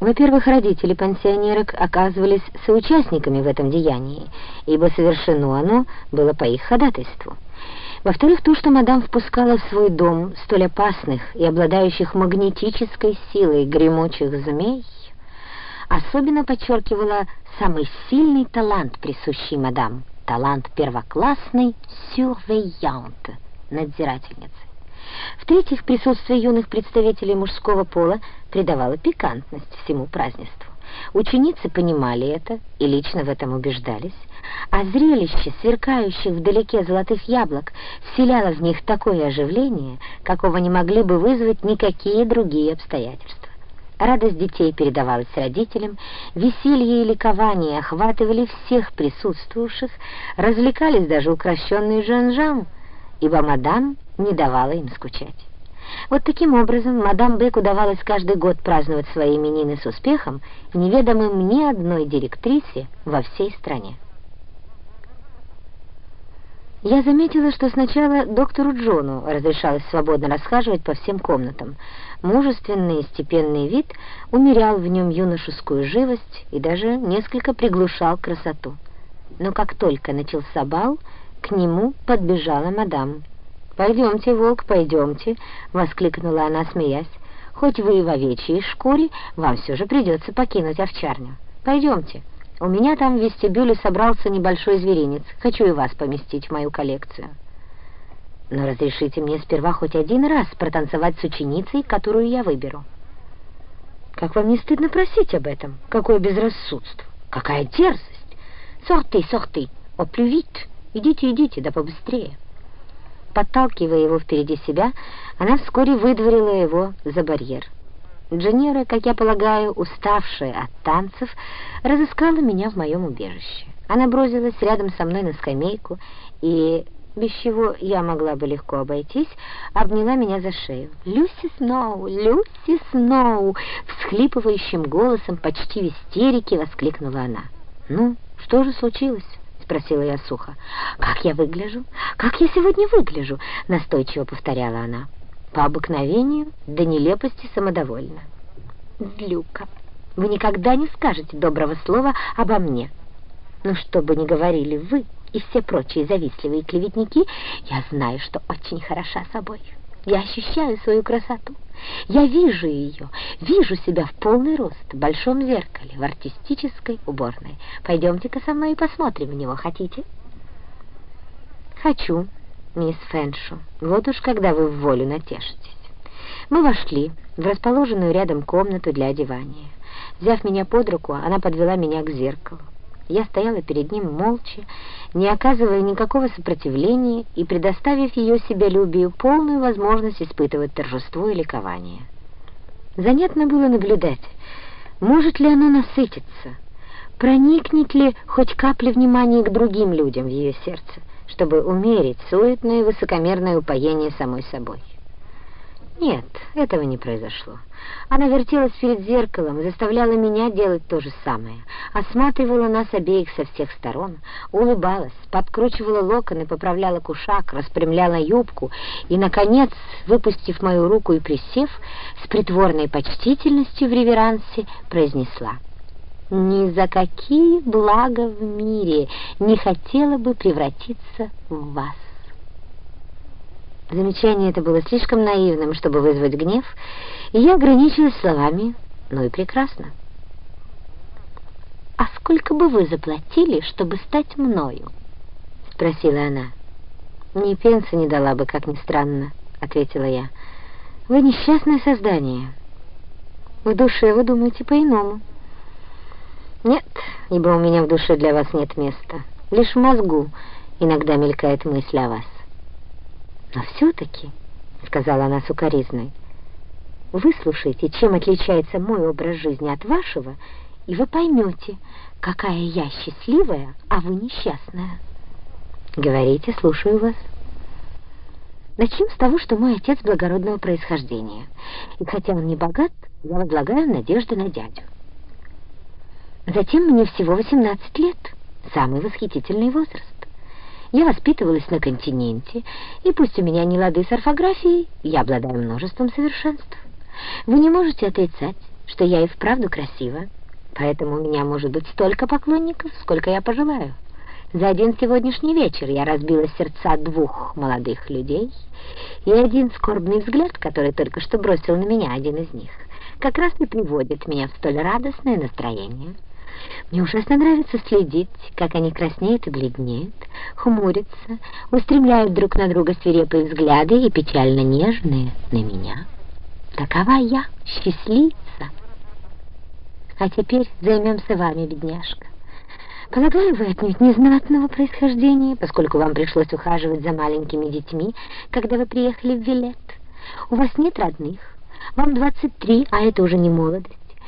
Во-первых, родители пансионерок оказывались соучастниками в этом деянии, ибо совершено оно было по их ходатайству. Во-вторых, то, что мадам впускала в свой дом столь опасных и обладающих магнетической силой гремучих змей, особенно подчеркивала самый сильный талант, присущий мадам, талант первоклассной сюрвеянт, надзирательницы. В-третьих, присутствие юных представителей мужского пола придавало пикантность всему празднеству. Ученицы понимали это и лично в этом убеждались, а зрелище сверкающих вдалеке золотых яблок вселяло в них такое оживление, какого не могли бы вызвать никакие другие обстоятельства. Радость детей передавалась родителям, веселье и ликование охватывали всех присутствующих, развлекались даже укращенные Жан-Жан, ибо мадам не давала им скучать. Вот таким образом мадам Бек удавалось каждый год праздновать свои именины с успехом, неведомым ни одной директрисе во всей стране. Я заметила, что сначала доктору Джону разрешалось свободно расхаживать по всем комнатам. Мужественный и степенный вид умерял в нем юношескую живость и даже несколько приглушал красоту. Но как только начался бал, к нему подбежала мадам. «Пойдемте, волк, пойдемте!» — воскликнула она, смеясь. «Хоть вы и в овечьей шкуре, вам все же придется покинуть овчарню. Пойдемте. У меня там в вестибюле собрался небольшой зверинец. Хочу и вас поместить в мою коллекцию». «Но разрешите мне сперва хоть один раз протанцевать с ученицей, которую я выберу». «Как вам не стыдно просить об этом? Какое безрассудство! Какая дерзость! Сорты, сорты, о, плювит!» «Идите, идите, да побыстрее!» Подталкивая его впереди себя, она вскоре выдворила его за барьер. Дженера, как я полагаю, уставшая от танцев, разыскала меня в моем убежище. Она бросилась рядом со мной на скамейку и, без чего я могла бы легко обойтись, обняла меня за шею. «Люси Сноу! Люси Сноу!» Всхлипывающим голосом, почти в истерике, воскликнула она. «Ну, что же случилось?» Спросила я сухо. «Как я выгляжу? Как я сегодня выгляжу?» — настойчиво повторяла она. По обыкновению до нелепости самодовольна. «Злюка, вы никогда не скажете доброго слова обо мне. Но что бы ни говорили вы и все прочие завистливые клеветники, я знаю, что очень хороша собой». Я ощущаю свою красоту. Я вижу ее, вижу себя в полный рост в большом зеркале, в артистической уборной. Пойдемте-ка со мной и посмотрим в него, хотите? Хочу, мисс Фэншу. Вот уж когда вы в волю натешитесь. Мы вошли в расположенную рядом комнату для одевания. Взяв меня под руку, она подвела меня к зеркалу. Я стояла перед ним молча, не оказывая никакого сопротивления и предоставив ее себялюбию полную возможность испытывать торжество и ликование. Занятно было наблюдать, может ли оно насытиться, проникнет ли хоть капля внимания к другим людям в ее сердце, чтобы умерить суетное высокомерное упоение самой собой. Нет, этого не произошло. Она вертелась перед зеркалом, заставляла меня делать то же самое, осматривала нас обеих со всех сторон, улыбалась, подкручивала локоны, поправляла кушак, распрямляла юбку и, наконец, выпустив мою руку и присев, с притворной почтительностью в реверансе произнесла «Ни за какие блага в мире не хотела бы превратиться в вас». Замечание это было слишком наивным, чтобы вызвать гнев, и я ограничилась словами «ну и прекрасно». «А сколько бы вы заплатили, чтобы стать мною?» — спросила она. «Ни пенса не дала бы, как ни странно», — ответила я. «Вы несчастное создание. В душе вы думаете по-иному». «Нет, ибо у меня в душе для вас нет места. Лишь в мозгу иногда мелькает мысль о вас». «Но все-таки», — сказала она сукоризной, — «выслушайте, чем отличается мой образ жизни от вашего, и вы поймете, какая я счастливая, а вы несчастная». «Говорите, слушаю вас». Начнем с того, что мой отец благородного происхождения, и хотя он не богат, я возлагаю надежды на дядю. Затем мне всего 18 лет, самый восхитительный возраст. Я воспитывалась на континенте, и пусть у меня не лады с орфографией, я обладаю множеством совершенств. Вы не можете отрицать, что я и вправду красива, поэтому у меня может быть столько поклонников, сколько я пожелаю. За один сегодняшний вечер я разбила сердца двух молодых людей, и один скорбный взгляд, который только что бросил на меня один из них, как раз и приводит меня в столь радостное настроение. Мне ужасно нравится следить, как они краснеют и бледнеют, хмурятся, устремляют друг на друга свирепые взгляды и печально нежные на меня. Такова я, счастливица. А теперь займемся вами, бедняжка. Полагаю, вы отнюдь незнатного происхождения, поскольку вам пришлось ухаживать за маленькими детьми, когда вы приехали в Вилет. У вас нет родных, вам 23, а это уже не молодость.